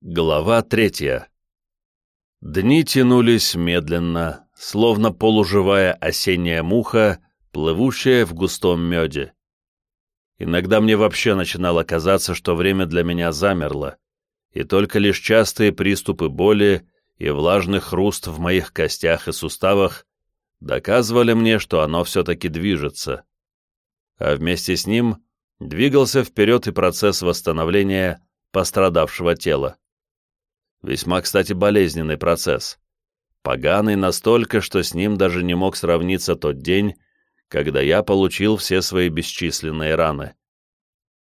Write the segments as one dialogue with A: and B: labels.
A: Глава третья. Дни тянулись медленно, словно полуживая осенняя муха, плывущая в густом меде. Иногда мне вообще начинало казаться, что время для меня замерло, и только лишь частые приступы боли и влажный хруст в моих костях и суставах доказывали мне, что оно все-таки движется. А вместе с ним двигался вперед и процесс восстановления пострадавшего тела. Весьма, кстати, болезненный процесс. Поганый настолько, что с ним даже не мог сравниться тот день, когда я получил все свои бесчисленные раны.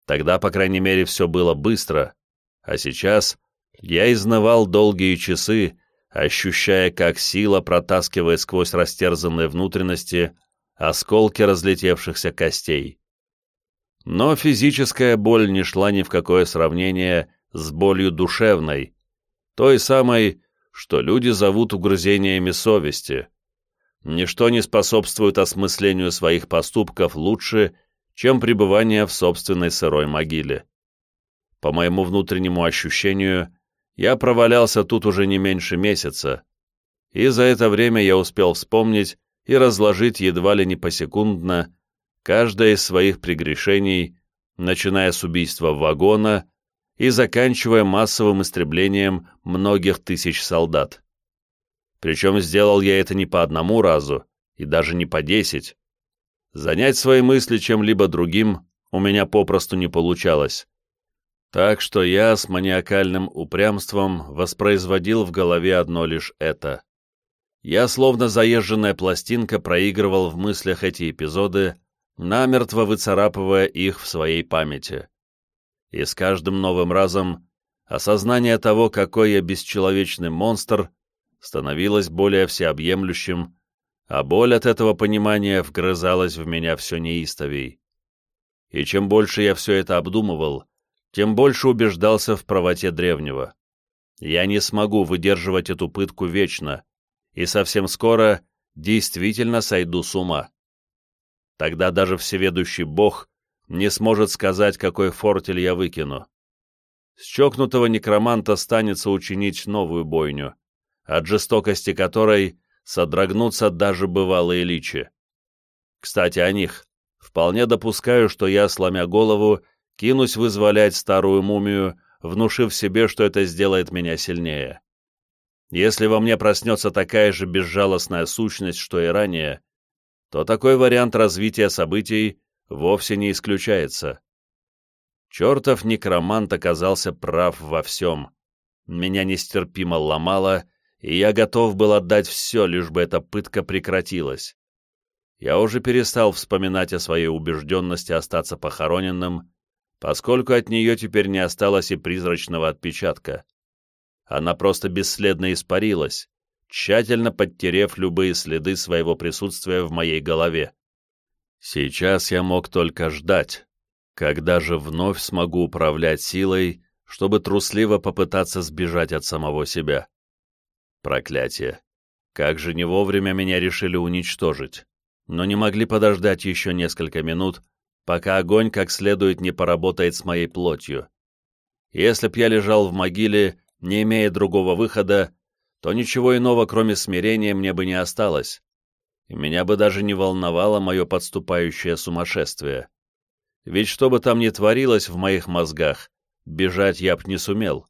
A: Тогда, по крайней мере, все было быстро, а сейчас я изнывал долгие часы, ощущая, как сила протаскивает сквозь растерзанные внутренности осколки разлетевшихся костей. Но физическая боль не шла ни в какое сравнение с болью душевной, той самой, что люди зовут угрызениями совести. Ничто не способствует осмыслению своих поступков лучше, чем пребывание в собственной сырой могиле. По моему внутреннему ощущению, я провалялся тут уже не меньше месяца, и за это время я успел вспомнить и разложить едва ли не посекундно каждое из своих прегрешений, начиная с убийства вагона и заканчивая массовым истреблением многих тысяч солдат. Причем сделал я это не по одному разу, и даже не по десять. Занять свои мысли чем-либо другим у меня попросту не получалось. Так что я с маниакальным упрямством воспроизводил в голове одно лишь это. Я, словно заезженная пластинка, проигрывал в мыслях эти эпизоды, намертво выцарапывая их в своей памяти и с каждым новым разом осознание того, какой я бесчеловечный монстр, становилось более всеобъемлющим, а боль от этого понимания вгрызалась в меня все неистовей. И чем больше я все это обдумывал, тем больше убеждался в правоте древнего. Я не смогу выдерживать эту пытку вечно, и совсем скоро действительно сойду с ума. Тогда даже всеведущий Бог не сможет сказать, какой фортель я выкину. С чокнутого некроманта станется учинить новую бойню, от жестокости которой содрогнутся даже бывалые личи. Кстати, о них. Вполне допускаю, что я, сломя голову, кинусь вызволять старую мумию, внушив себе, что это сделает меня сильнее. Если во мне проснется такая же безжалостная сущность, что и ранее, то такой вариант развития событий вовсе не исключается. Чертов некромант оказался прав во всем. Меня нестерпимо ломало, и я готов был отдать все, лишь бы эта пытка прекратилась. Я уже перестал вспоминать о своей убежденности остаться похороненным, поскольку от нее теперь не осталось и призрачного отпечатка. Она просто бесследно испарилась, тщательно подтерев любые следы своего присутствия в моей голове. Сейчас я мог только ждать, когда же вновь смогу управлять силой, чтобы трусливо попытаться сбежать от самого себя. Проклятие! Как же не вовремя меня решили уничтожить, но не могли подождать еще несколько минут, пока огонь как следует не поработает с моей плотью. Если б я лежал в могиле, не имея другого выхода, то ничего иного, кроме смирения, мне бы не осталось меня бы даже не волновало мое подступающее сумасшествие. Ведь что бы там ни творилось в моих мозгах, бежать я б не сумел.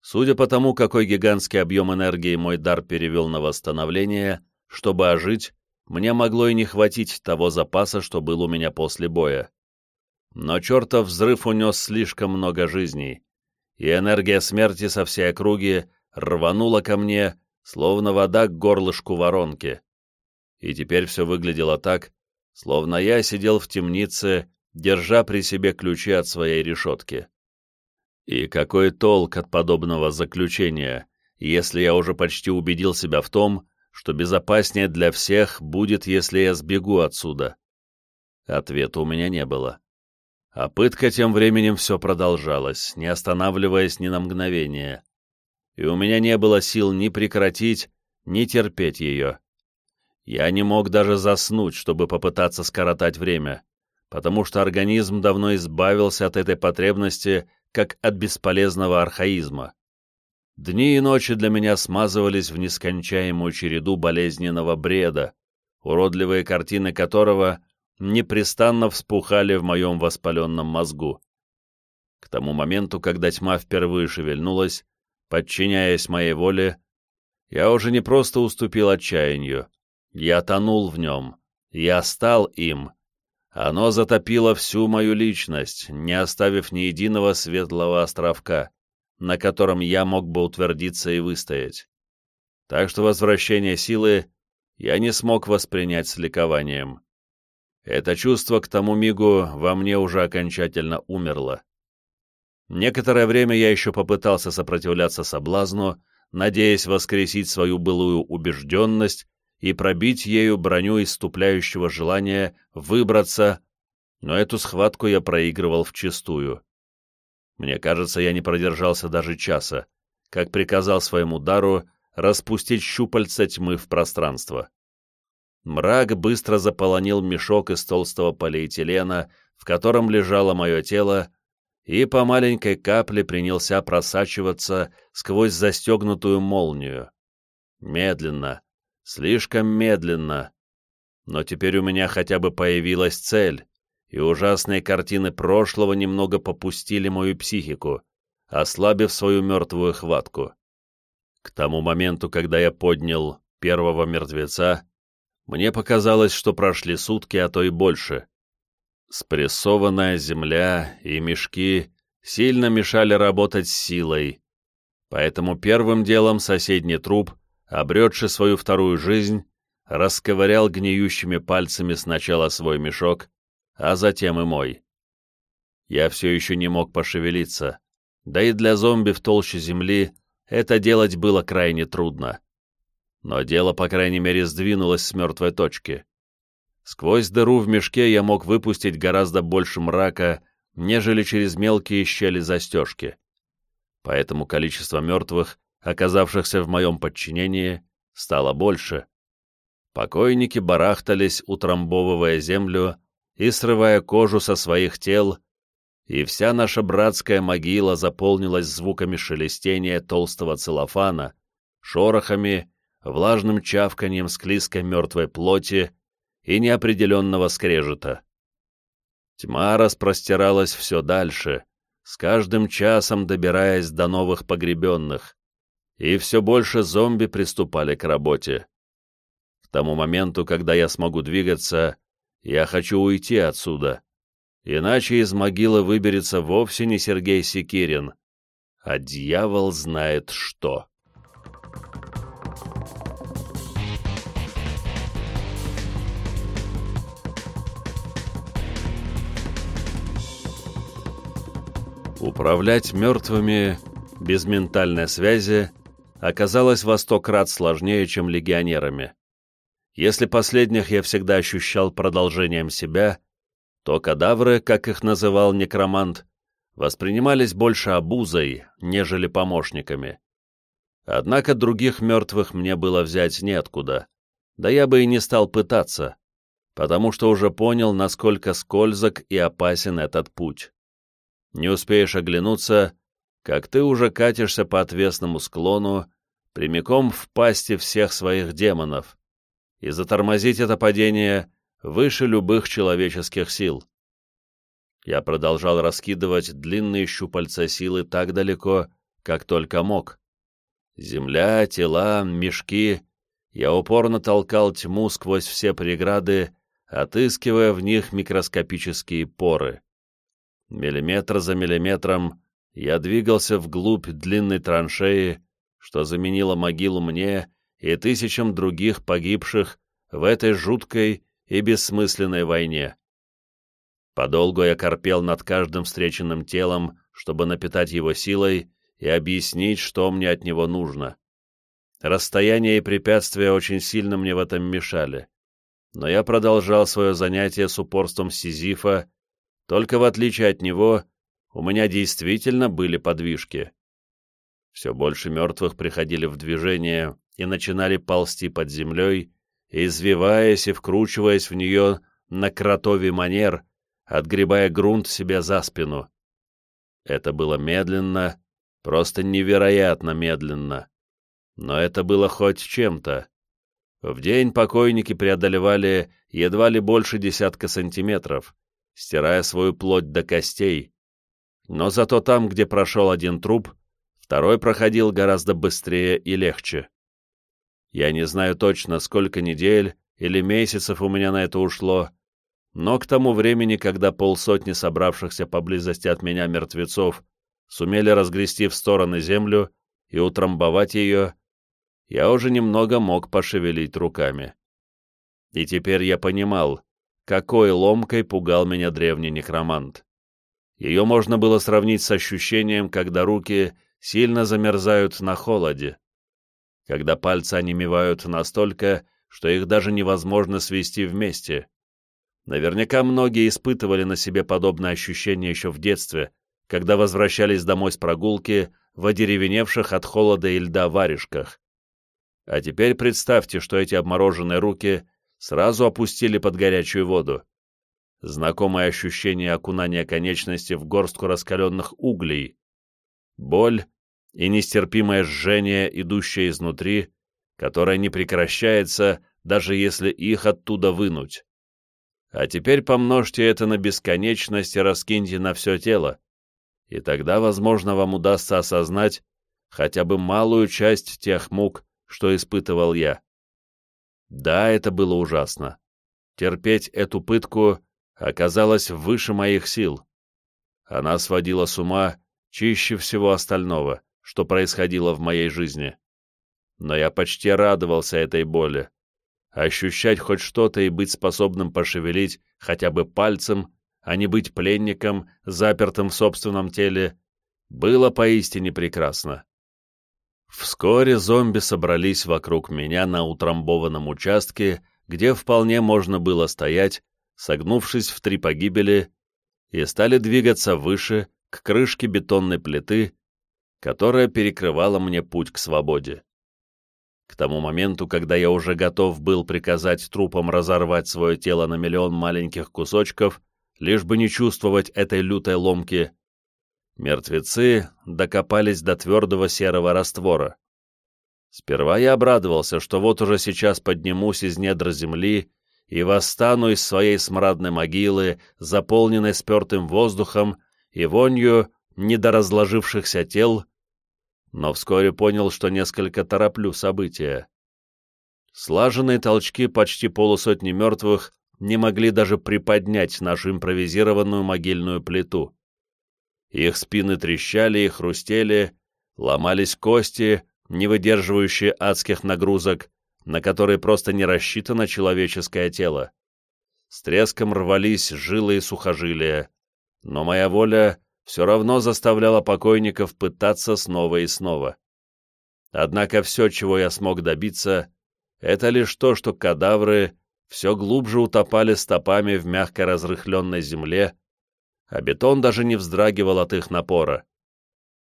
A: Судя по тому, какой гигантский объем энергии мой дар перевел на восстановление, чтобы ожить, мне могло и не хватить того запаса, что был у меня после боя. Но чертов взрыв унес слишком много жизней, и энергия смерти со всей округи рванула ко мне, словно вода к горлышку воронки и теперь все выглядело так, словно я сидел в темнице, держа при себе ключи от своей решетки. И какой толк от подобного заключения, если я уже почти убедил себя в том, что безопаснее для всех будет, если я сбегу отсюда? Ответа у меня не было. А пытка тем временем все продолжалась, не останавливаясь ни на мгновение. И у меня не было сил ни прекратить, ни терпеть ее. Я не мог даже заснуть, чтобы попытаться скоротать время, потому что организм давно избавился от этой потребности, как от бесполезного архаизма. Дни и ночи для меня смазывались в нескончаемую череду болезненного бреда, уродливые картины которого непрестанно вспухали в моем воспаленном мозгу. К тому моменту, когда тьма впервые шевельнулась, подчиняясь моей воле, я уже не просто уступил отчаянию, я тонул в нем, я стал им. Оно затопило всю мою личность, не оставив ни единого светлого островка, на котором я мог бы утвердиться и выстоять. Так что возвращение силы я не смог воспринять с ликованием. Это чувство к тому мигу во мне уже окончательно умерло. Некоторое время я еще попытался сопротивляться соблазну, надеясь воскресить свою былую убежденность и пробить ею броню иступляющего желания выбраться, но эту схватку я проигрывал вчистую. Мне кажется, я не продержался даже часа, как приказал своему дару распустить щупальца тьмы в пространство. Мрак быстро заполонил мешок из толстого полиэтилена, в котором лежало мое тело, и по маленькой капле принялся просачиваться сквозь застегнутую молнию. Медленно, слишком медленно. Но теперь у меня хотя бы появилась цель, и ужасные картины прошлого немного попустили мою психику, ослабив свою мертвую хватку. К тому моменту, когда я поднял первого мертвеца, мне показалось, что прошли сутки, а то и больше. Спрессованная земля и мешки сильно мешали работать силой, поэтому первым делом соседний труп, обретший свою вторую жизнь, расковырял гниющими пальцами сначала свой мешок, а затем и мой. Я все еще не мог пошевелиться, да и для зомби в толще земли это делать было крайне трудно. Но дело, по крайней мере, сдвинулось с мертвой точки. Сквозь дыру в мешке я мог выпустить гораздо больше мрака, нежели через мелкие щели застежки. Поэтому количество мертвых, оказавшихся в моем подчинении, стало больше. Покойники барахтались, утрамбовывая землю и срывая кожу со своих тел, и вся наша братская могила заполнилась звуками шелестения толстого целлофана, шорохами, влажным чавканием склизкой мертвой плоти и неопределенного скрежета. Тьма распростиралась все дальше, с каждым часом добираясь до новых погребенных, и все больше зомби приступали к работе. К тому моменту, когда я смогу двигаться, я хочу уйти отсюда, иначе из могилы выберется вовсе не Сергей Секирин, а дьявол знает что. Управлять мертвыми без ментальной связи оказалось во сто крат сложнее, чем легионерами. Если последних я всегда ощущал продолжением себя, то кадавры, как их называл некромант, воспринимались больше обузой, нежели помощниками. Однако других мертвых мне было взять неоткуда, да я бы и не стал пытаться, потому что уже понял, насколько скользок и опасен этот путь. Не успеешь оглянуться, как ты уже катишься по отвесному склону, прямиком в пасти всех своих демонов, и затормозить это падение выше любых человеческих сил. Я продолжал раскидывать длинные щупальца силы так далеко, как только мог. Земля, тела, мешки. Я упорно толкал тьму сквозь все преграды, отыскивая в них микроскопические поры. Миллиметр за миллиметром я двигался вглубь длинной траншеи, что заменило могилу мне и тысячам других погибших в этой жуткой и бессмысленной войне. Подолгу я корпел над каждым встреченным телом, чтобы напитать его силой и объяснить, что мне от него нужно. Расстояние и препятствия очень сильно мне в этом мешали. Но я продолжал свое занятие с упорством Сизифа только в отличие от него, у меня действительно были подвижки. Все больше мертвых приходили в движение и начинали ползти под землей, извиваясь и вкручиваясь в нее на кротовий манер, отгребая грунт себе за спину. Это было медленно, просто невероятно медленно. Но это было хоть чем-то. В день покойники преодолевали едва ли больше десятка сантиметров, стирая свою плоть до костей. Но зато там, где прошел один труп, второй проходил гораздо быстрее и легче. Я не знаю точно, сколько недель или месяцев у меня на это ушло, но к тому времени, когда полсотни собравшихся поблизости от меня мертвецов сумели разгрести в стороны землю и утрамбовать ее, я уже немного мог пошевелить руками. И теперь я понимал, какой ломкой пугал меня древний некромант. Ее можно было сравнить с ощущением, когда руки сильно замерзают на холоде, когда пальцы онемевают настолько, что их даже невозможно свести вместе. Наверняка многие испытывали на себе подобное ощущение еще в детстве, когда возвращались домой с прогулки в одеревеневших от холода и льда варежках. А теперь представьте, что эти обмороженные руки сразу опустили под горячую воду. Знакомое ощущение окунания конечности в горстку раскаленных углей. Боль и нестерпимое жжение, идущее изнутри, которое не прекращается, даже если их оттуда вынуть. А теперь помножьте это на бесконечность и раскиньте на все тело, и тогда, возможно, вам удастся осознать хотя бы малую часть тех мук, что испытывал я. Да, это было ужасно. Терпеть эту пытку оказалось выше моих сил. Она сводила с ума чище всего остального, что происходило в моей жизни. Но я почти радовался этой боли. Ощущать хоть что-то и быть способным пошевелить хотя бы пальцем, а не быть пленником, запертым в собственном теле, было поистине прекрасно. Вскоре зомби собрались вокруг меня на утрамбованном участке, где вполне можно было стоять, согнувшись в три погибели, и стали двигаться выше, к крышке бетонной плиты, которая перекрывала мне путь к свободе. К тому моменту, когда я уже готов был приказать трупам разорвать свое тело на миллион маленьких кусочков, лишь бы не чувствовать этой лютой ломки, Мертвецы докопались до твердого серого раствора. Сперва я обрадовался, что вот уже сейчас поднимусь из недр земли и восстану из своей смрадной могилы, заполненной спертым воздухом и вонью недоразложившихся тел, но вскоре понял, что несколько тороплю события. Слаженные толчки почти полусотни мертвых не могли даже приподнять нашу импровизированную могильную плиту. Их спины трещали и хрустели, ломались кости, не выдерживающие адских нагрузок, на которые просто не рассчитано человеческое тело. С треском рвались жилы и сухожилия, но моя воля все равно заставляла покойников пытаться снова и снова. Однако все, чего я смог добиться, это лишь то, что кадавры все глубже утопали стопами в мягко разрыхленной земле, а бетон даже не вздрагивал от их напора.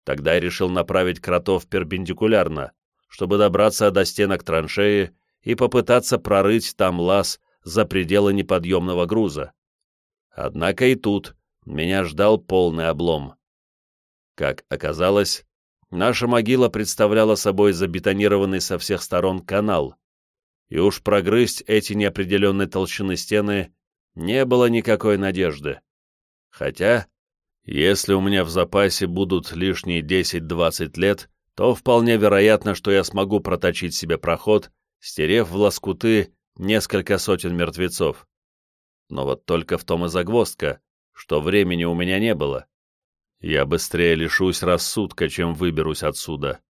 A: Тогда я решил направить кротов перпендикулярно, чтобы добраться до стенок траншеи и попытаться прорыть там лаз за пределы неподъемного груза. Однако и тут меня ждал полный облом. Как оказалось, наша могила представляла собой забетонированный со всех сторон канал, и уж прогрызть эти неопределенной толщины стены не было никакой надежды. Хотя, если у меня в запасе будут лишние 10-20 лет, то вполне вероятно, что я смогу проточить себе проход, стерев в лоскуты несколько сотен мертвецов. Но вот только в том и загвоздка, что времени у меня не было. Я быстрее лишусь рассудка, чем выберусь отсюда.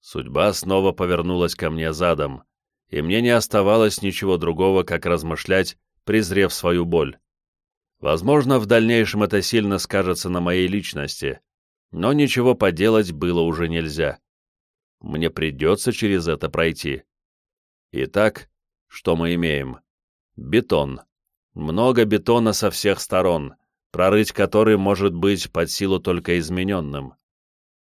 A: Судьба снова повернулась ко мне задом, и мне не оставалось ничего другого, как размышлять, презрев свою боль. Возможно, в дальнейшем это сильно скажется на моей личности, но ничего поделать было уже нельзя. Мне придется через это пройти. Итак, что мы имеем? Бетон. Много бетона со всех сторон, прорыть который может быть под силу только измененным.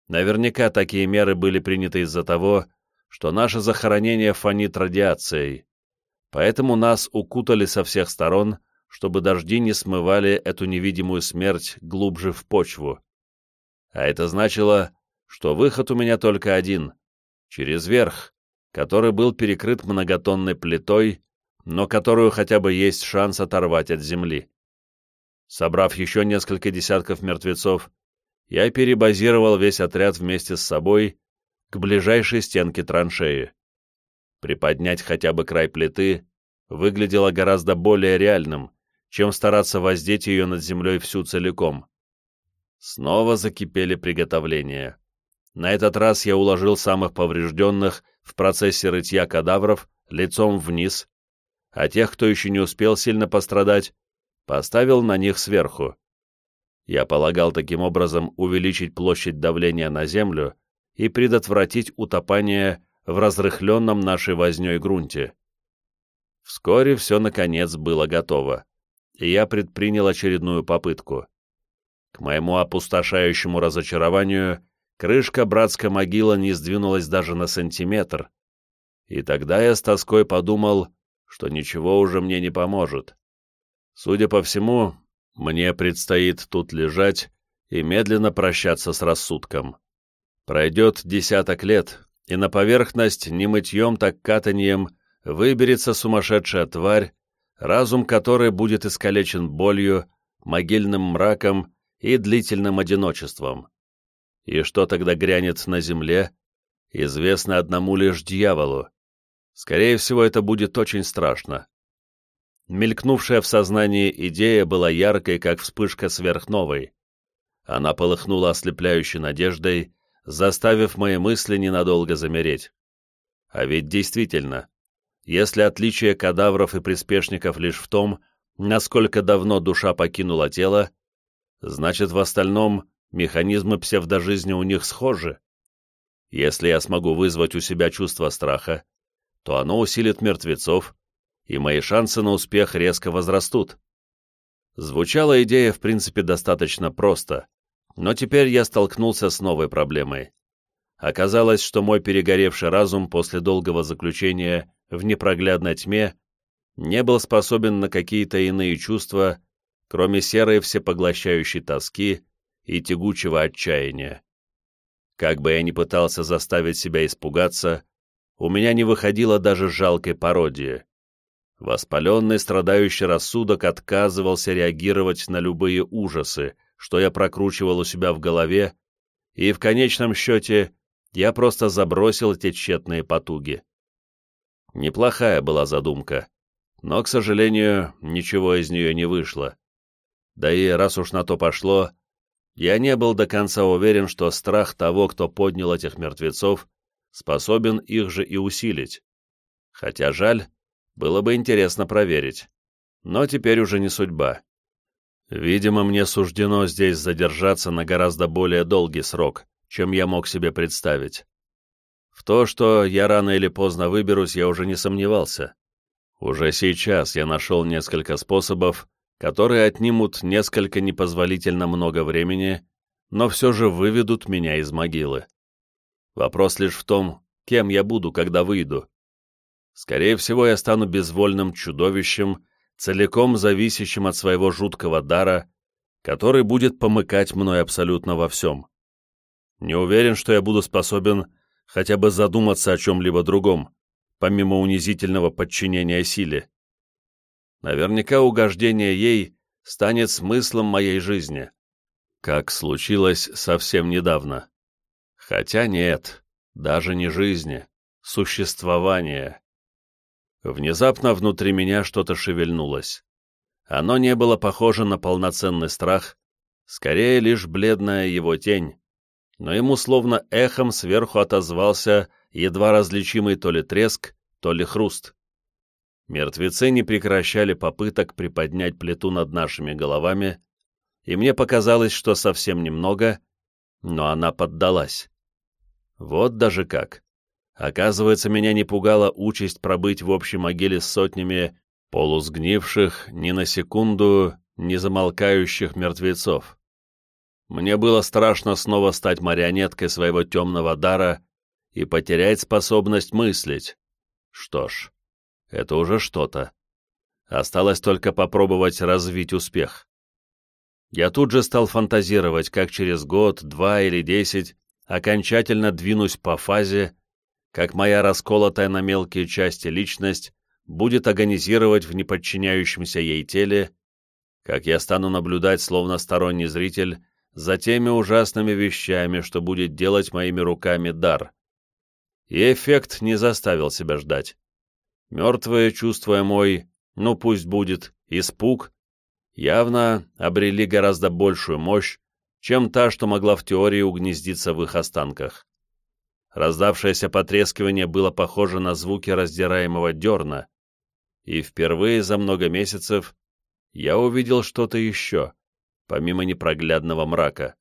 A: Наверняка такие меры были приняты из-за того, что наше захоронение фонит радиацией. Поэтому нас укутали со всех сторон, чтобы дожди не смывали эту невидимую смерть глубже в почву. А это значило, что выход у меня только один — через верх, который был перекрыт многотонной плитой, но которую хотя бы есть шанс оторвать от земли. Собрав еще несколько десятков мертвецов, я перебазировал весь отряд вместе с собой к ближайшей стенке траншеи. Приподнять хотя бы край плиты выглядело гораздо более реальным, чем стараться воздеть ее над землей всю целиком. Снова закипели приготовления. На этот раз я уложил самых поврежденных в процессе рытья кадавров лицом вниз, а тех, кто еще не успел сильно пострадать, поставил на них сверху. Я полагал таким образом увеличить площадь давления на землю и предотвратить утопание в разрыхленном нашей вознёй грунте. Вскоре все, наконец, было готово, и я предпринял очередную попытку. Моему опустошающему разочарованию, крышка братской могилы не сдвинулась даже на сантиметр, и тогда я с тоской подумал, что ничего уже мне не поможет. Судя по всему, мне предстоит тут лежать и медленно прощаться с рассудком. Пройдет десяток лет, и на поверхность не мытьем, так катаньем выберется сумасшедшая тварь, разум которой будет искалечен болью, могильным мраком и длительным одиночеством. И что тогда грянет на земле, известно одному лишь дьяволу. Скорее всего, это будет очень страшно. Мелькнувшая в сознании идея была яркой, как вспышка сверхновой. Она полыхнула ослепляющей надеждой, заставив мои мысли ненадолго замереть. А ведь действительно, если отличие кадавров и приспешников лишь в том, насколько давно душа покинула тело, значит, в остальном механизмы псевдожизни у них схожи. Если я смогу вызвать у себя чувство страха, то оно усилит мертвецов, и мои шансы на успех резко возрастут. Звучала идея, в принципе, достаточно просто, но теперь я столкнулся с новой проблемой. Оказалось, что мой перегоревший разум после долгого заключения в непроглядной тьме не был способен на какие-то иные чувства, кроме серой всепоглощающей тоски и тягучего отчаяния. Как бы я ни пытался заставить себя испугаться, у меня не выходило даже жалкой пародии. Воспаленный страдающий рассудок отказывался реагировать на любые ужасы, что я прокручивал у себя в голове, и в конечном счете я просто забросил эти тщетные потуги. Неплохая была задумка, но, к сожалению, ничего из нее не вышло. Да и раз уж на то пошло, я не был до конца уверен, что страх того, кто поднял этих мертвецов, способен их же и усилить. Хотя жаль, было бы интересно проверить. Но теперь уже не судьба. Видимо, мне суждено здесь задержаться на гораздо более долгий срок, чем я мог себе представить. В то, что я рано или поздно выберусь, я уже не сомневался. Уже сейчас я нашел несколько способов, которые отнимут несколько непозволительно много времени, но все же выведут меня из могилы. Вопрос лишь в том, кем я буду, когда выйду. Скорее всего, я стану безвольным чудовищем, целиком зависящим от своего жуткого дара, который будет помыкать мной абсолютно во всем. Не уверен, что я буду способен хотя бы задуматься о чем-либо другом, помимо унизительного подчинения силе. Наверняка угождение ей станет смыслом моей жизни, как случилось совсем недавно. Хотя нет, даже не жизни, существования. Внезапно внутри меня что-то шевельнулось. Оно не было похоже на полноценный страх, скорее лишь бледная его тень, но ему словно эхом сверху отозвался едва различимый то ли треск, то ли хруст. Мертвецы не прекращали попыток приподнять плиту над нашими головами, и мне показалось, что совсем немного, но она поддалась. Вот даже как. Оказывается, меня не пугала участь пробыть в общей могиле с сотнями полусгнивших, ни на секунду не замолкающих мертвецов. Мне было страшно снова стать марионеткой своего темного дара и потерять способность мыслить. Что ж, это уже что-то. Осталось только попробовать развить успех. Я тут же стал фантазировать, как через год, два или десять окончательно двинусь по фазе, как моя расколотая на мелкие части личность будет агонизировать в неподчиняющемся ей теле, как я стану наблюдать, словно сторонний зритель, за теми ужасными вещами, что будет делать моими руками дар. И эффект не заставил себя ждать. Мертвые, чувствуя мой, ну пусть будет, испуг, явно обрели гораздо большую мощь, чем та, что могла в теории угнездиться в их останках. Раздавшееся потрескивание было похоже на звуки раздираемого дерна, и впервые за много месяцев я увидел что-то еще, помимо непроглядного мрака.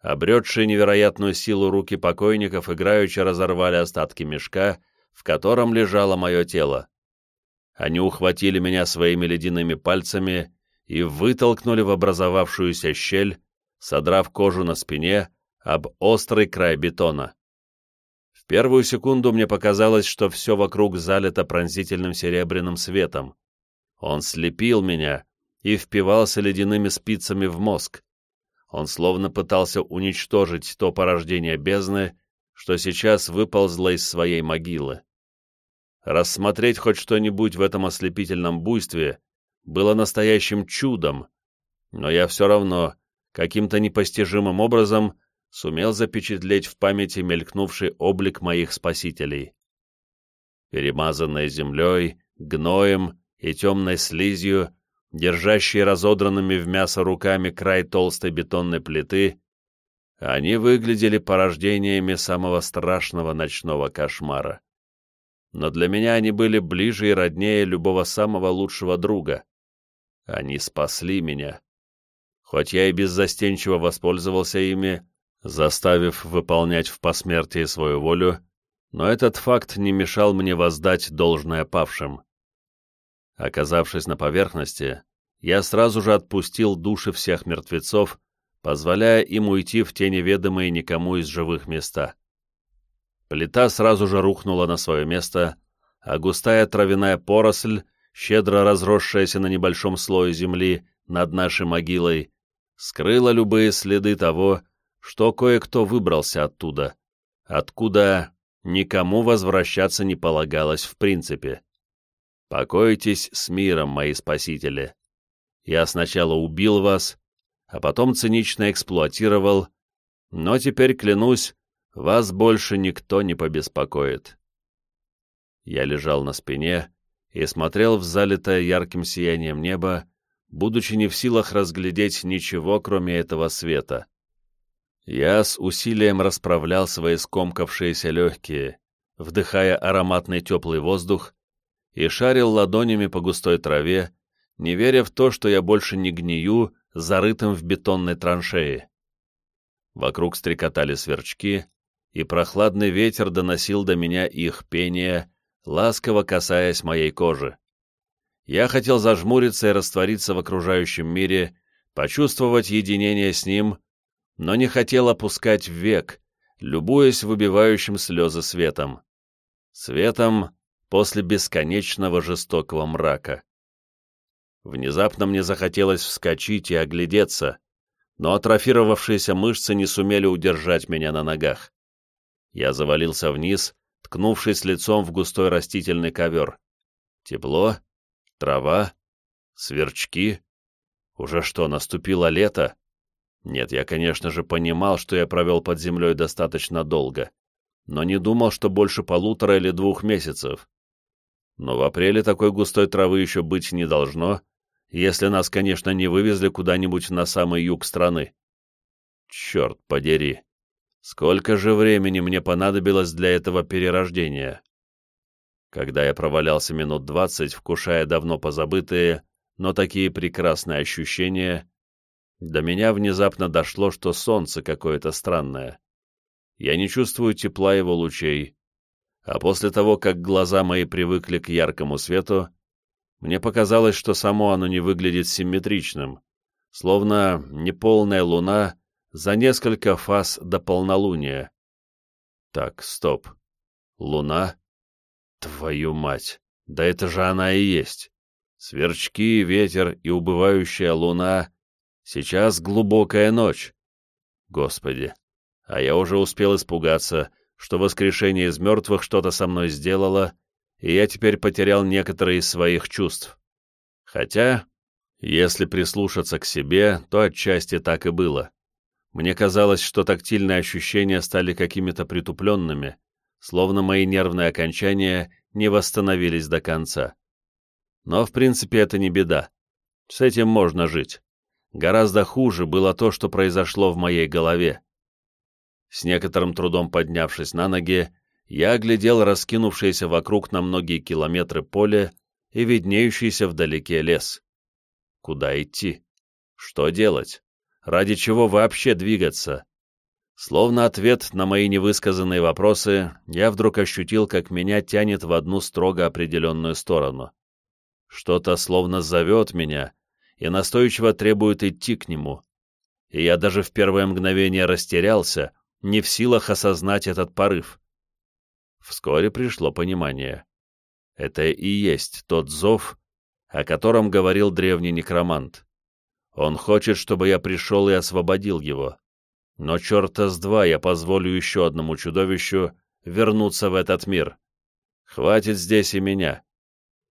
A: Обретшие невероятную силу руки покойников играючи разорвали остатки мешка, в котором лежало мое тело. Они ухватили меня своими ледяными пальцами и вытолкнули в образовавшуюся щель, содрав кожу на спине об острый край бетона. В первую секунду мне показалось, что все вокруг залито пронзительным серебряным светом. Он слепил меня и впивался ледяными спицами в мозг. Он словно пытался уничтожить то порождение бездны, что сейчас выползло из своей могилы. Рассмотреть хоть что-нибудь в этом ослепительном буйстве было настоящим чудом, но я все равно, каким-то непостижимым образом, сумел запечатлеть в памяти мелькнувший облик моих спасителей. Перемазанные землей, гноем и темной слизью, держащие разодранными в мясо руками край толстой бетонной плиты, они выглядели порождениями самого страшного ночного кошмара. Но для меня они были ближе и роднее любого самого лучшего друга. Они спасли меня. Хоть я и беззастенчиво воспользовался ими, заставив выполнять в посмертии свою волю, но этот факт не мешал мне воздать должное павшим. Оказавшись на поверхности, я сразу же отпустил души всех мертвецов, позволяя им уйти в те неведомые никому из живых места. Плита сразу же рухнула на свое место, а густая травяная поросль щедро разросшаяся на небольшом слое земли над нашей могилой, скрыла любые следы того, что кое-кто выбрался оттуда, откуда никому возвращаться не полагалось в принципе. Покойтесь с миром, мои спасители. Я сначала убил вас, а потом цинично эксплуатировал, но теперь, клянусь, вас больше никто не побеспокоит. Я лежал на спине, и смотрел в залитое ярким сиянием небо, будучи не в силах разглядеть ничего, кроме этого света. Я с усилием расправлял свои скомкавшиеся легкие, вдыхая ароматный теплый воздух, и шарил ладонями по густой траве, не веря в то, что я больше не гнию, зарытым в бетонной траншеи. Вокруг стрекотали сверчки, и прохладный ветер доносил до меня их пение, ласково касаясь моей кожи. Я хотел зажмуриться и раствориться в окружающем мире, почувствовать единение с ним, но не хотел опускать век, любуясь выбивающим слезы светом. Светом после бесконечного жестокого мрака. Внезапно мне захотелось вскочить и оглядеться, но атрофировавшиеся мышцы не сумели удержать меня на ногах. Я завалился вниз, ткнувшись лицом в густой растительный ковер. Тепло, трава, сверчки. Уже что, наступило лето? Нет, я, конечно же, понимал, что я провел под землей достаточно долго, но не думал, что больше полутора или двух месяцев. Но в апреле такой густой травы еще быть не должно, если нас, конечно, не вывезли куда-нибудь на самый юг страны. Черт подери! Сколько же времени мне понадобилось для этого перерождения? Когда я провалялся минут двадцать, вкушая давно позабытые, но такие прекрасные ощущения, до меня внезапно дошло, что солнце какое-то странное. Я не чувствую тепла его лучей, а после того, как глаза мои привыкли к яркому свету, мне показалось, что само оно не выглядит симметричным, словно неполная луна за несколько фаз до полнолуния. Так, стоп. Луна? Твою мать! Да это же она и есть. Сверчки, ветер и убывающая луна Сейчас глубокая ночь. Господи, а я уже успел испугаться, что воскрешение из мертвых что-то со мной сделало, и я теперь потерял некоторые из своих чувств. Хотя, если прислушаться к себе, то отчасти так и было. Мне казалось, что тактильные ощущения стали какими-то притупленными, словно мои нервные окончания не восстановились до конца. Но, в принципе, это не беда. С этим можно жить. Гораздо хуже было то, что произошло в моей голове. С некоторым трудом поднявшись на ноги, я оглядел раскинувшееся вокруг на многие километры поле и виднеющийся вдалеке лес. Куда идти? Что делать? Ради чего вообще двигаться? Словно ответ на мои невысказанные вопросы, я вдруг ощутил, как меня тянет в одну строго определенную сторону. Что-то словно зовет меня и настойчиво требует идти к нему. И я даже в первое мгновение растерялся, не в силах осознать этот порыв. Вскоре пришло понимание. Это и есть тот зов, о котором говорил древний некромант. Он хочет, чтобы я пришел и освободил его. Но черта с два я позволю еще одному чудовищу вернуться в этот мир. Хватит здесь и меня.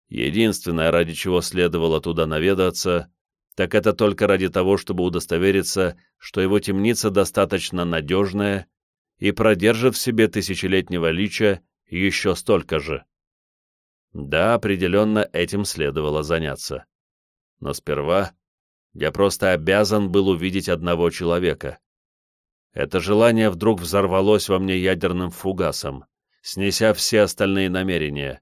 A: Единственное, ради чего следовало туда наведаться, так это только ради того, чтобы удостовериться, что его темница достаточно надежная и продержит в себе тысячелетнего лича еще столько же. Да, определенно этим следовало заняться. Но сперва я просто обязан был увидеть одного человека. Это желание вдруг взорвалось во мне ядерным фугасом, снеся все остальные намерения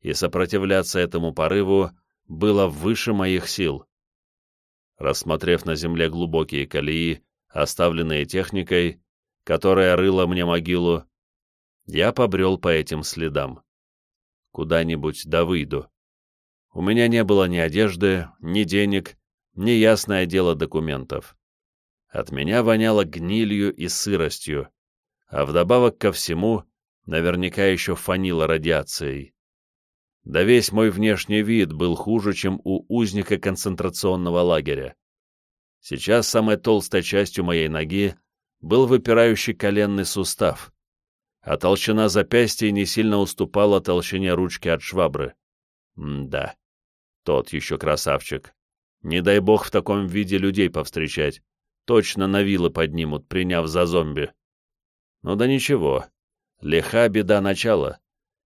A: и сопротивляться этому порыву было выше моих сил. Рассмотрев на земле глубокие колеи, оставленные техникой, которая рыла мне могилу, я побрел по этим следам. Куда-нибудь да выйду. У меня не было ни одежды, ни денег, ни ясное дело документов. От меня воняло гнилью и сыростью, а вдобавок ко всему наверняка еще фанило радиацией. Да весь мой внешний вид был хуже, чем у узника концентрационного лагеря. Сейчас самой толстой частью моей ноги был выпирающий коленный сустав, а толщина запястья не сильно уступала толщине ручки от швабры. М да, тот еще красавчик. Не дай бог в таком виде людей повстречать. Точно на вилы поднимут, приняв за зомби. Ну да ничего, лиха беда начала.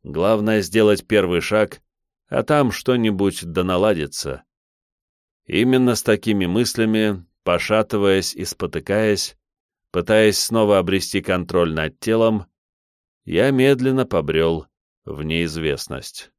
A: Главное сделать первый шаг, а там что-нибудь да наладится. Именно с такими мыслями, пошатываясь и спотыкаясь, пытаясь снова обрести контроль над телом, я медленно побрел в неизвестность.